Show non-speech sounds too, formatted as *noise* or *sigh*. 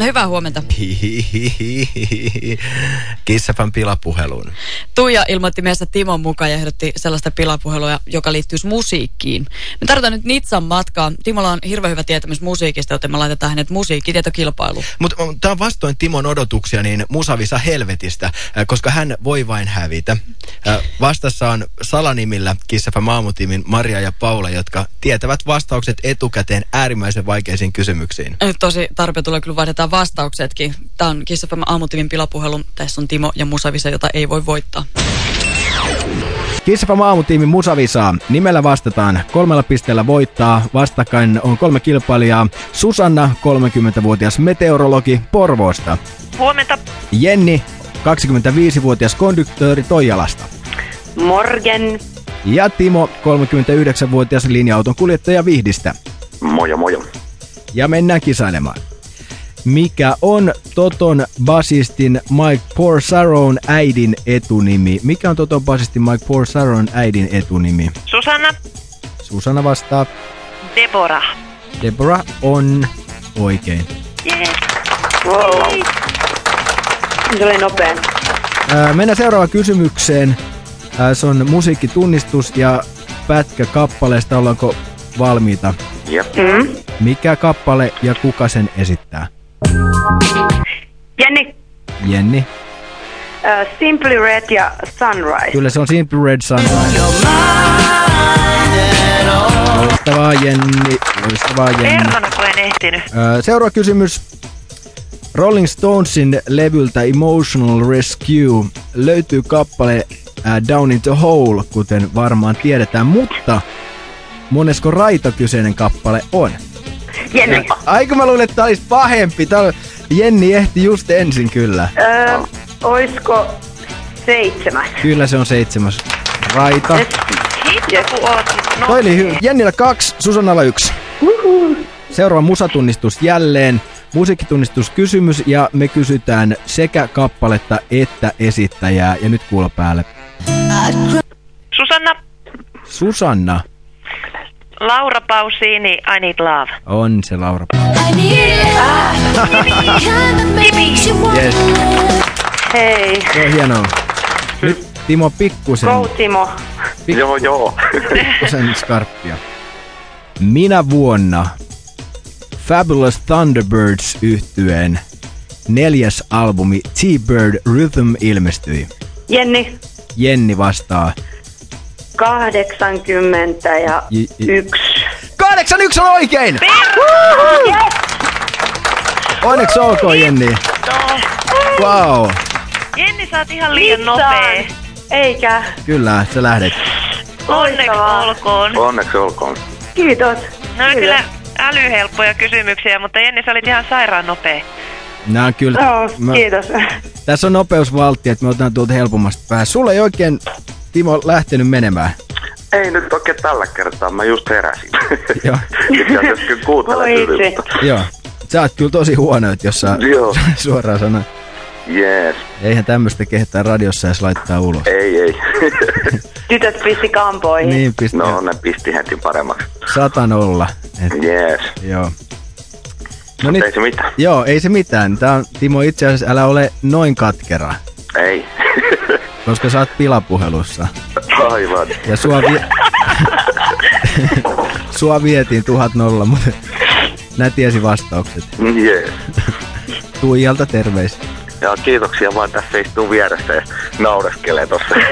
No hyvää huomenta. *laughs* Kissafan pilapuheluun. Tuija ilmoitti meistä Timon mukaan ja ehdotti sellaista pilapuhelua, joka liittyisi musiikkiin. Me tarvitaan nyt Nitsan matkaa. Timolla on hirveän hyvä tietämys musiikista, joten me laitetaan hänet musiikkitietokilpailuun. Mutta tämä on vastoin Timon odotuksia, niin musavisa helvetistä, äh, koska hän voi vain hävitä. Äh, Vastassa on salanimillä Kissafan maamutiimin Maria ja Paula, jotka tietävät vastaukset etukäteen äärimmäisen vaikeisiin kysymyksiin. Tosi tarpeen tulee kyllä vaihdetaan vastauksetkin. Tämä on Kiss FM aamutivin pilapuhelu. Tässä on Timo ja Musavisa, jota ei voi voittaa. Kissafam aamutiimin Musavisaa. Nimellä vastataan. Kolmella pisteellä voittaa. Vastakkain on kolme kilpailijaa. Susanna, 30-vuotias meteorologi Porvoosta. Huomenta. Jenni, 25-vuotias konduktööri Toijalasta. Morgen. Ja Timo, 39-vuotias linja-auton kuljettaja Vihdistä. Mojo mojo. Ja mennään kisailemaan. Mikä on Toton basistin Mike Porsaron äidin etunimi? Mikä on Toton basistin Mike Porsaron äidin etunimi? Susanna. Susanna vastaa. Deborah. Deborah on oikein. Yes. Wow. Se oli nopea. Ää, mennään seuraavaan kysymykseen. Ää, se on musiikkitunnistus ja pätkä kappaleesta. Ollaanko valmiita? Jep. Mm. Mikä kappale ja kuka sen esittää? Jenni. Jenni. Uh, Simply Red ja Sunrise. Kyllä se on Simple Red Sunrise. Loistavaa Jenni. Loistavaa Jenni. Perhana, kun en ehtinyt. Ää, Seuraava kysymys. Rolling Stonesin levyltä Emotional Rescue löytyy kappale ää, Down in the Hole, kuten varmaan tiedetään, mutta monesko raito kyseinen kappale on? Jenni. Aika mä luulin, että tää olisi pahempi. Tää on- Jenni ehti just ensin kyllä. Öö, oisko seitsemäs? Kyllä se on seitsemäs raita. Kun no, Toi oli hyvä. Jennillä kaksi, Susannalla yksi. Seuraava musatunnistus jälleen. Musiikkitunnistuskysymys ja me kysytään sekä kappaletta että esittäjää. Ja nyt kuulla päälle. Susanna. Susanna Laura Pausini, I Need Love. on se Laura. Yes, Hei. se on hienoa. Nyt Timo pikkusen, Go Timo. Joo, joo. pikkusen skarppia. Minä vuonna Fabulous Thunderbirds yhtyeen neljäs albumi T-Bird Rhythm ilmestyi. Jenni. Jenni vastaa. 80 ja J- j- yksi. 81 on oikein! Onneksi olkoon Jenni. Wow. Jenni, sä oot ihan liian nopea. Eikä. Kyllä, sä lähdet. Onneksi Loistavaa. olkoon. Onneksi olkoon. Kiitos. No on Kiitos. kyllä älyhelppoja kysymyksiä, mutta Jenni, sä olit ihan sairaan nopea. Nää on kyllä... Joo, mä- kiitos. Tässä on nopeusvaltti, että me otetaan tuolta helpommasta päästä. Sulla ei oikein, Timo, lähtenyt menemään. Ei nyt oikein tällä kertaa, mä just heräsin. *laughs* Joo. Itse asiassa kyllä kuuntelen. Joo. Sä oot kyllä tosi huono, että jos sä Joo. *laughs* suoraan sanoa. Jees. Eihän tämmöistä kehtää radiossa edes laittaa ulos. Ei, ei. *laughs* Tytöt pisti kampoihin. Niin, pistä no, ne pisti heti paremmaksi. satan olla. Et, Jees. joo. No nyt, Ei se mitään. joo, ei se mitään. Tää on, Timo, itse asiassa älä ole noin katkera, Ei. Koska sä oot pilapuhelussa. Aivan. Ja sua, vi- *laughs* sua vietiin tuhat nolla, mutta nää tiesi vastaukset. Jees. Tuijalta terveisiä. Ja kiitoksia vaan tässä istuu vieressä ja naureskelee tossa. *laughs*